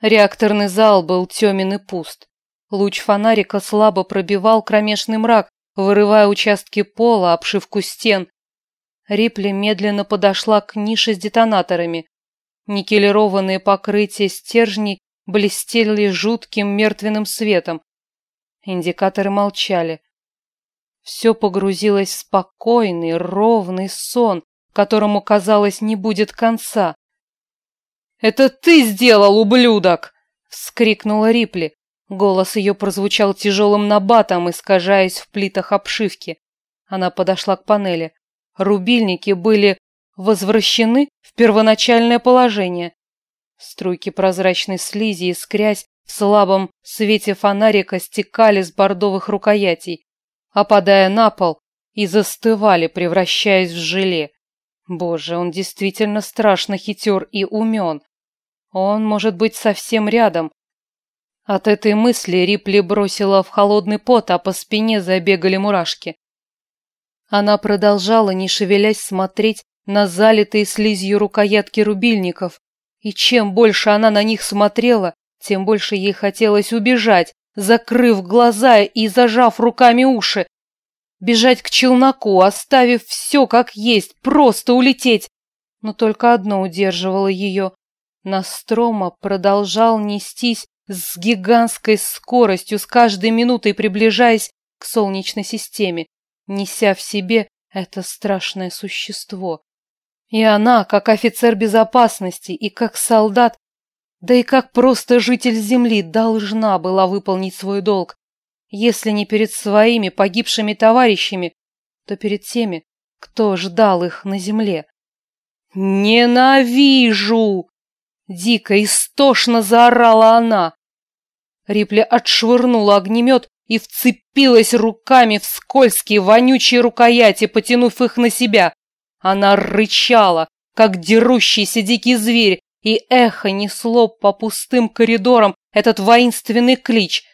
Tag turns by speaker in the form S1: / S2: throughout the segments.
S1: Реакторный зал был темен и пуст. Луч фонарика слабо пробивал кромешный мрак, вырывая участки пола, обшивку стен. Рипли медленно подошла к нише с детонаторами. Никелированные покрытия стержней блестели жутким мертвенным светом. Индикаторы молчали. Все погрузилось в спокойный, ровный сон, которому, казалось, не будет конца. «Это ты сделал, ублюдок!» — вскрикнула Рипли. Голос ее прозвучал тяжелым набатом, искажаясь в плитах обшивки. Она подошла к панели. Рубильники были возвращены в первоначальное положение. Струйки прозрачной слизи, искрясь в слабом свете фонарика, стекали с бордовых рукоятей, опадая на пол и застывали, превращаясь в желе. Боже, он действительно страшно хитер и умен. Он может быть совсем рядом. От этой мысли Рипли бросила в холодный пот, а по спине забегали мурашки. Она продолжала, не шевелясь, смотреть на залитые слизью рукоятки рубильников, и чем больше она на них смотрела, тем больше ей хотелось убежать, закрыв глаза и зажав руками уши. Бежать к челноку, оставив все как есть, просто улететь. Но только одно удерживало ее Настрома продолжал нестись с гигантской скоростью, с каждой минутой приближаясь к Солнечной системе, неся в себе это страшное существо. И она, как офицер безопасности и как солдат, да и как просто житель Земли, должна была выполнить свой долг, если не перед своими погибшими товарищами, то перед теми, кто ждал их на Земле. «Ненавижу!» Дико, истошно заорала она. Рипли отшвырнула огнемет и вцепилась руками в скользкие, вонючие рукояти, потянув их на себя. Она рычала, как дерущийся дикий зверь, и эхо несло по пустым коридорам этот воинственный клич.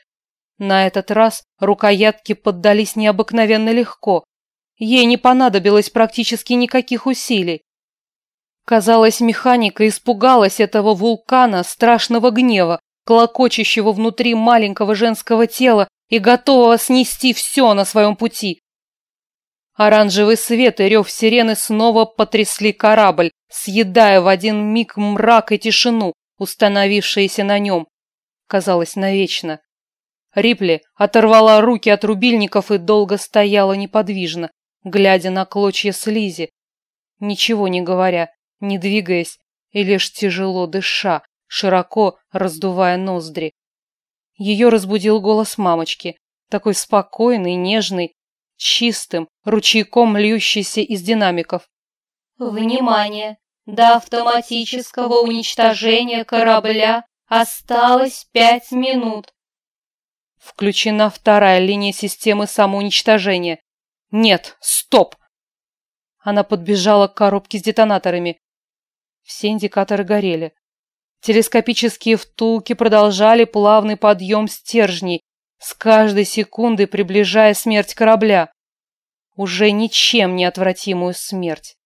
S1: На этот раз рукоятки поддались необыкновенно легко. Ей не понадобилось практически никаких усилий. Казалось, механика испугалась этого вулкана страшного гнева, клокочущего внутри маленького женского тела и готового снести все на своем пути. Оранжевый свет и рев сирены снова потрясли корабль, съедая в один миг мрак и тишину, установившиеся на нем. Казалось, навечно. Рипли оторвала руки от рубильников и долго стояла неподвижно, глядя на клочья слизи, ничего не говоря, не двигаясь и лишь тяжело дыша, широко раздувая ноздри. Ее разбудил голос мамочки, такой спокойный, нежный, чистым, ручейком льющийся из динамиков.
S2: «Внимание! До автоматического уничтожения корабля осталось пять минут!»
S1: Включена вторая линия системы самоуничтожения. «Нет, стоп!» Она подбежала к коробке с детонаторами. Все индикаторы горели. Телескопические втулки продолжали плавный подъем стержней, с каждой секундой приближая смерть корабля. Уже ничем не отвратимую смерть.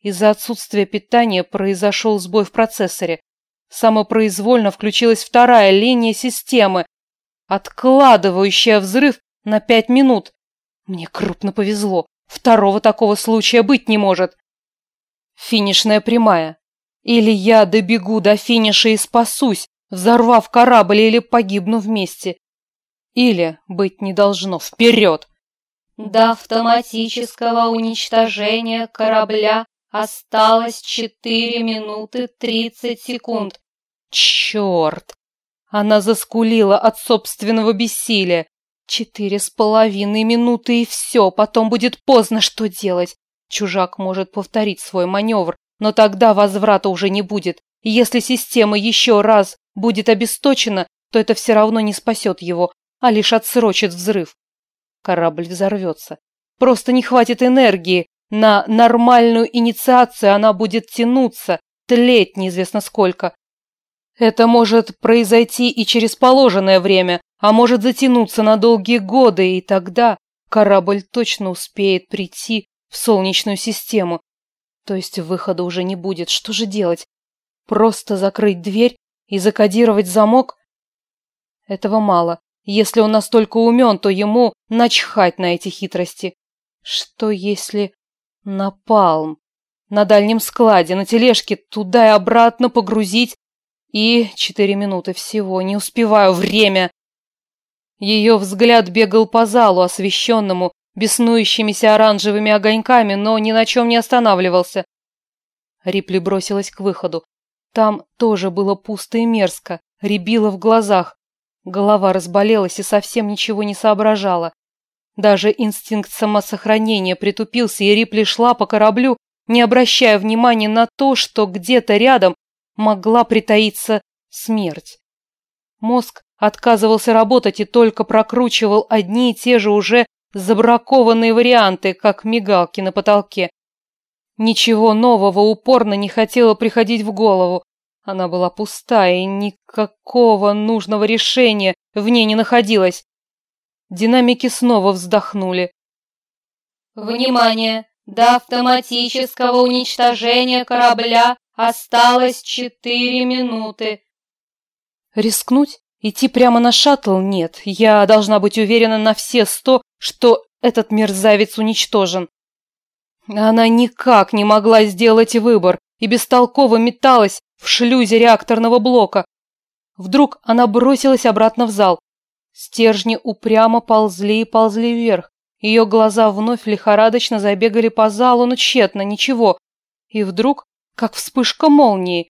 S1: Из-за отсутствия питания произошел сбой в процессоре. Самопроизвольно включилась вторая линия системы, откладывающая взрыв на пять минут. Мне крупно повезло. Второго такого случая быть не может. Финишная прямая. Или я добегу до финиша и спасусь, взорвав корабль или погибну вместе. Или, быть не должно, вперед!
S2: До автоматического уничтожения корабля осталось четыре минуты тридцать секунд.
S1: Черт! Она заскулила от собственного бессилия. Четыре с половиной минуты и все, потом будет поздно, что делать. Чужак может повторить свой маневр, но тогда возврата уже не будет. И если система еще раз будет обесточена, то это все равно не спасет его, а лишь отсрочит взрыв. Корабль взорвется. Просто не хватит энергии. На нормальную инициацию она будет тянуться, тлеть неизвестно сколько. Это может произойти и через положенное время, а может затянуться на долгие годы, и тогда корабль точно успеет прийти в Солнечную систему. То есть выхода уже не будет. Что же делать? Просто закрыть дверь И закодировать замок? Этого мало. Если он настолько умен, то ему начхать на эти хитрости. Что если... Напалм. На дальнем складе, на тележке, туда и обратно погрузить. И четыре минуты всего. Не успеваю. Время. Ее взгляд бегал по залу, освещенному беснующимися оранжевыми огоньками, но ни на чем не останавливался. Рипли бросилась к выходу. Там тоже было пусто и мерзко, рябило в глазах. Голова разболелась и совсем ничего не соображала. Даже инстинкт самосохранения притупился, и Рипли шла по кораблю, не обращая внимания на то, что где-то рядом могла притаиться смерть. Мозг отказывался работать и только прокручивал одни и те же уже забракованные варианты, как мигалки на потолке. Ничего нового упорно не хотело приходить в голову. Она была пустая, и никакого нужного решения в ней не находилось. Динамики снова вздохнули.
S2: «Внимание! До автоматического уничтожения корабля осталось четыре минуты».
S1: Рискнуть? Идти прямо на шаттл? Нет. Я должна быть уверена на все сто, что этот мерзавец уничтожен. Она никак не могла сделать выбор и бестолково металась в шлюзе реакторного блока. Вдруг она бросилась обратно в зал. Стержни упрямо ползли и ползли вверх. Ее глаза вновь лихорадочно забегали по залу, но тщетно, ничего. И вдруг, как вспышка молнии,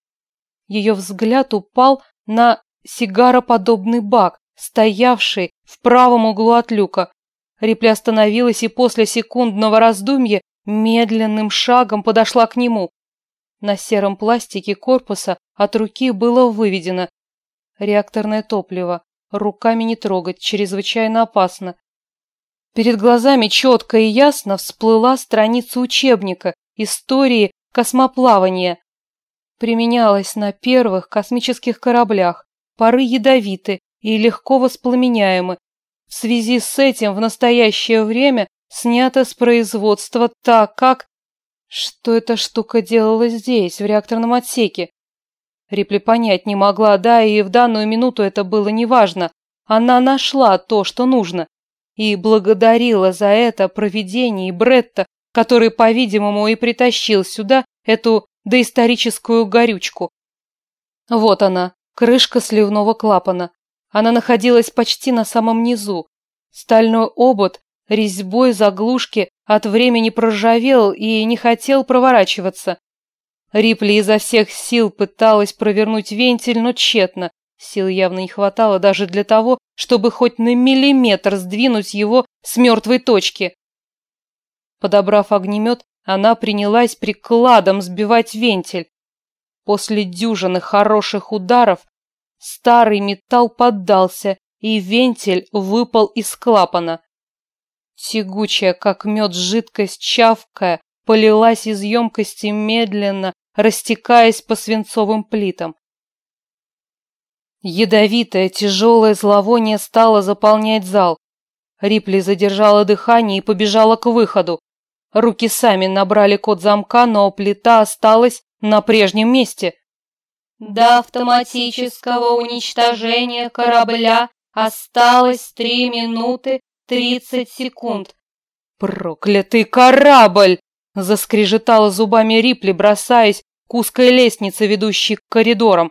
S1: ее взгляд упал на сигароподобный бак, стоявший в правом углу от люка. Рипли остановилась и после секундного раздумья медленным шагом подошла к нему. На сером пластике корпуса от руки было выведено «Реакторное топливо. Руками не трогать, чрезвычайно опасно». Перед глазами четко и ясно всплыла страница учебника истории космоплавания. Применялась на первых космических кораблях. Пары ядовиты и легко воспламеняемы. В связи с этим в настоящее время снято с производства так, как... Что эта штука делала здесь, в реакторном отсеке? Рипли понять не могла, да, и в данную минуту это было неважно. Она нашла то, что нужно, и благодарила за это провидение и Бретта, который, по-видимому, и притащил сюда эту доисторическую горючку. Вот она, крышка сливного клапана. Она находилась почти на самом низу. Стальной обод резьбой заглушки от времени проржавел и не хотел проворачиваться. Рипли изо всех сил пыталась провернуть вентиль, но тщетно. Сил явно не хватало даже для того, чтобы хоть на миллиметр сдвинуть его с мертвой точки. Подобрав огнемет, она принялась прикладом сбивать вентиль. После дюжины хороших ударов старый металл поддался, и вентиль выпал из клапана. Тягучая, как мед, жидкость, чавкая, полилась из емкости медленно, растекаясь по свинцовым плитам. Ядовитое, тяжелое зловоние стало заполнять зал. Рипли задержала дыхание и побежала к выходу. Руки сами набрали код замка, но плита осталась на прежнем месте.
S2: До автоматического уничтожения корабля осталось три минуты тридцать секунд.
S1: Проклятый корабль! Заскрежетала зубами Рипли, бросаясь к узкой лестнице, ведущей к коридорам.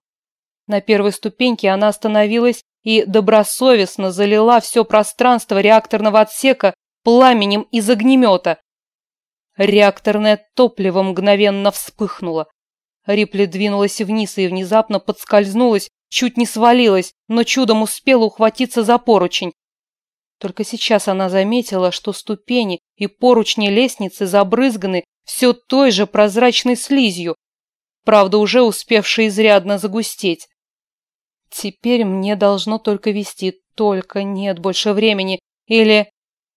S1: На первой ступеньке она остановилась и добросовестно залила все пространство реакторного отсека пламенем из огнемета. Реакторное топливо мгновенно вспыхнуло. Рипли двинулась вниз и внезапно подскользнулась, чуть не свалилась, но чудом успела ухватиться за поручень. Только сейчас она заметила, что ступени и поручни лестницы забрызганы все той же прозрачной слизью, правда, уже успевшей изрядно загустеть. Теперь мне должно только вести, только нет больше времени, или...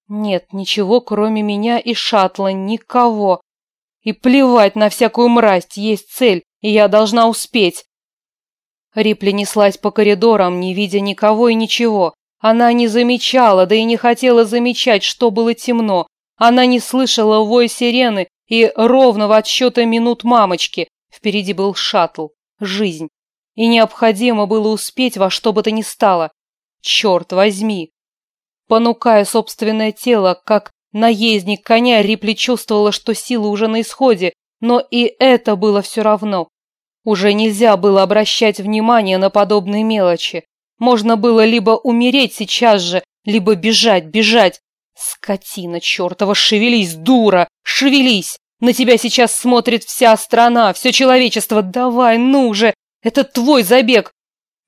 S1: Нет, ничего, кроме меня и шаттла, никого. И плевать на всякую мразь, есть цель, и я должна успеть. Рипли неслась по коридорам, не видя никого и ничего. Она не замечала, да и не хотела замечать, что было темно. Она не слышала вой сирены и ровного отсчета минут мамочки. Впереди был шаттл, жизнь. и необходимо было успеть во что бы то ни стало. Черт возьми! Понукая собственное тело, как наездник коня, Рипли чувствовала, что силы уже на исходе, но и это было все равно. Уже нельзя было обращать внимание на подобные мелочи. Можно было либо умереть сейчас же, либо бежать, бежать. Скотина чертова, шевелись, дура, шевелись! На тебя сейчас смотрит вся страна, все человечество. Давай, ну же, это твой забег.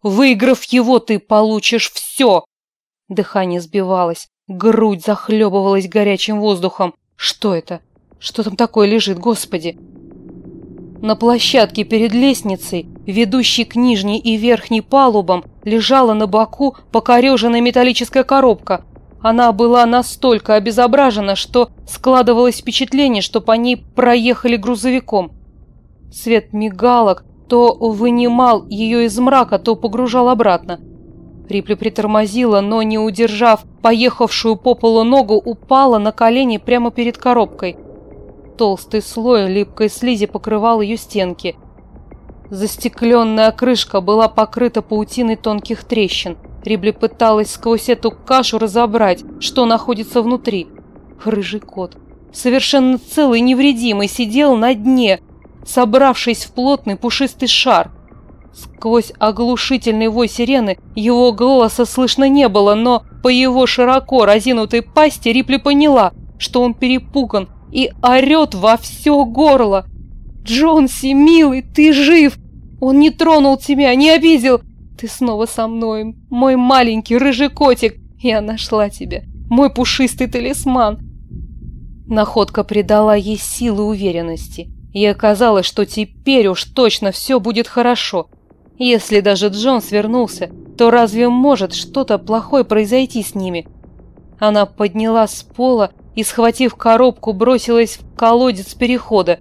S1: Выиграв его, ты получишь все. Дыхание сбивалось, грудь захлебывалась горячим воздухом. Что это? Что там такое лежит, господи? На площадке перед лестницей, ведущей к нижней и верхней палубам, лежала на боку покореженная металлическая коробка. Она была настолько обезображена, что складывалось впечатление, что по ней проехали грузовиком. Свет мигалок то вынимал ее из мрака, то погружал обратно. Рипли притормозила, но, не удержав поехавшую по полу ногу, упала на колени прямо перед коробкой. Толстый слой липкой слизи покрывал ее стенки. Застекленная крышка была покрыта паутиной тонких трещин. Рибли пыталась сквозь эту кашу разобрать, что находится внутри. Рыжий кот, совершенно целый невредимый, сидел на дне, собравшись в плотный пушистый шар. Сквозь оглушительный вой сирены его голоса слышно не было, но по его широко разинутой пасти Рипли поняла, что он перепуган и орет во все горло. «Джонси, милый, ты жив! Он не тронул тебя, не обидел! Ты снова со мной, мой маленький рыжий котик! Я нашла тебя, мой пушистый талисман!» Находка придала ей силы уверенности. Ей оказалось, что теперь уж точно все будет хорошо. Если даже Джон свернулся, то разве может что-то плохое произойти с ними? Она подняла с пола и, схватив коробку, бросилась в колодец перехода,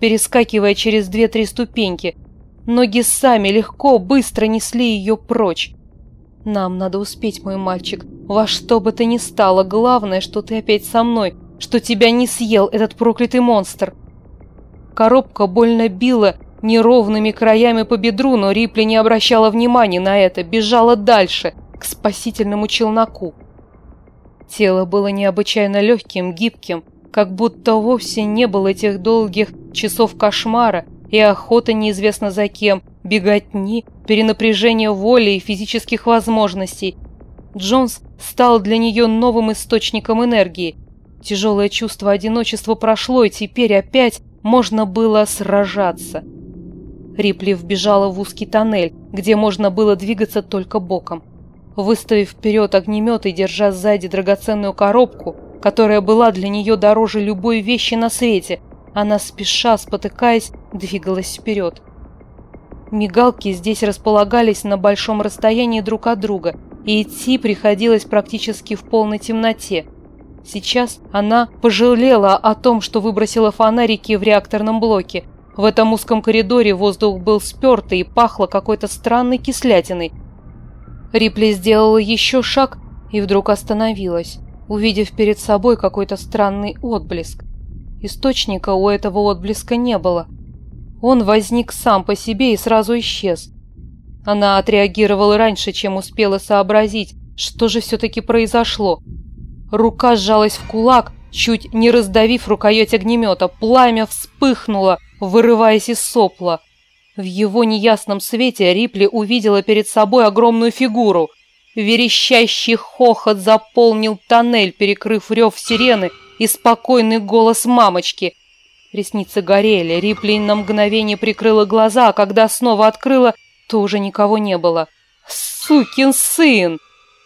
S1: перескакивая через две-три ступеньки. Ноги сами легко, быстро несли ее прочь. «Нам надо успеть, мой мальчик, во что бы то ни стало, главное, что ты опять со мной, что тебя не съел этот проклятый монстр». Коробка больно била неровными краями по бедру, но Рипли не обращала внимания на это, бежала дальше, к спасительному челноку. Тело было необычайно легким, гибким, как будто вовсе не было этих долгих часов кошмара и охоты неизвестно за кем, беготни, перенапряжения воли и физических возможностей. Джонс стал для нее новым источником энергии. Тяжелое чувство одиночества прошло, и теперь опять можно было сражаться. Рипли вбежала в узкий тоннель, где можно было двигаться только боком. Выставив вперед огнемет и держа сзади драгоценную коробку, которая была для нее дороже любой вещи на свете, она, спеша, спотыкаясь, двигалась вперед. Мигалки здесь располагались на большом расстоянии друг от друга, и идти приходилось практически в полной темноте – Сейчас она пожалела о том, что выбросила фонарики в реакторном блоке. В этом узком коридоре воздух был спертый и пахло какой-то странной кислятиной. Рипли сделала еще шаг и вдруг остановилась, увидев перед собой какой-то странный отблеск. Источника у этого отблеска не было. Он возник сам по себе и сразу исчез. Она отреагировала раньше, чем успела сообразить, что же все-таки произошло – Рука сжалась в кулак, чуть не раздавив рукоять огнемета. Пламя вспыхнуло, вырываясь из сопла. В его неясном свете Рипли увидела перед собой огромную фигуру. Верещащий хохот заполнил тоннель, перекрыв рев сирены и спокойный голос мамочки. Ресницы горели, Рипли на мгновение прикрыла глаза, а когда снова открыла, то уже никого не было. «Сукин сын!»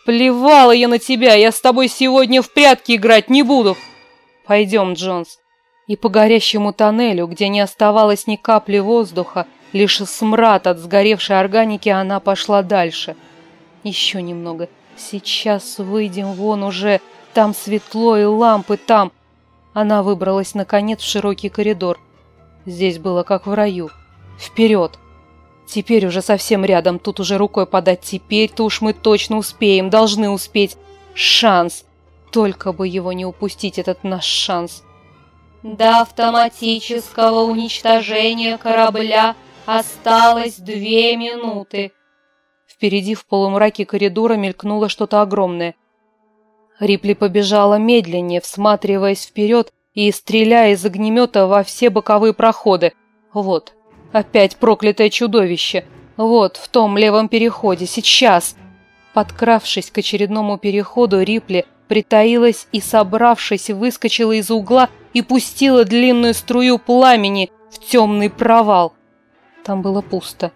S1: Плевала я на тебя, я с тобой сегодня в прятки играть не буду. Пойдем, Джонс. И по горящему тоннелю, где не оставалось ни капли воздуха, лишь смрад от сгоревшей органики, она пошла дальше. Еще немного. Сейчас выйдем вон уже. Там светло и лампы там. Она выбралась, наконец, в широкий коридор. Здесь было как в раю. Вперед! Теперь уже совсем рядом, тут уже рукой подать. Теперь-то уж мы точно успеем, должны успеть. Шанс. Только бы его не упустить, этот наш шанс.
S2: До автоматического уничтожения корабля Осталось две минуты.
S1: Впереди в полумраке коридора мелькнуло что-то огромное. Рипли побежала медленнее, всматриваясь вперед и стреляя из огнемета во все боковые проходы. Вот, опять проклятое чудовище. Вот, в том левом переходе, сейчас. Подкравшись к очередному переходу, Рипли притаилась и, собравшись, выскочила из угла и пустила длинную струю пламени в темный провал. Там было пусто.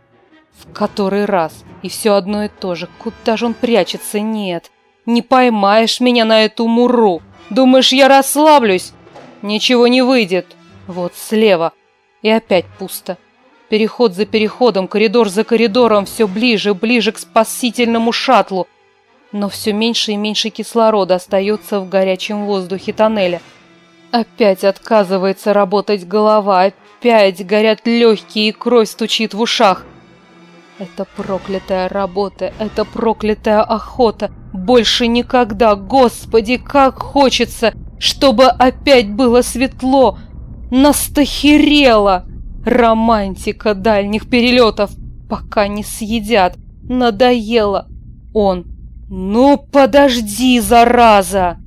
S1: В который раз. И все одно и то же. Куда же он прячется? Нет. Не поймаешь меня на эту муру. Думаешь, я расслаблюсь? Ничего не выйдет. Вот слева. И опять пусто. Переход за переходом, коридор за коридором, все ближе, ближе к спасительному шаттлу. Но все меньше и меньше кислорода остается в горячем воздухе тоннеля. Опять отказывается работать голова, опять горят легкие и кровь стучит в ушах. Это проклятая работа, это проклятая охота. Больше никогда, господи, как хочется, чтобы опять было светло. Настахерело. Романтика дальних перелетов, пока не съедят. Надоело. Он. Ну, подожди, зараза!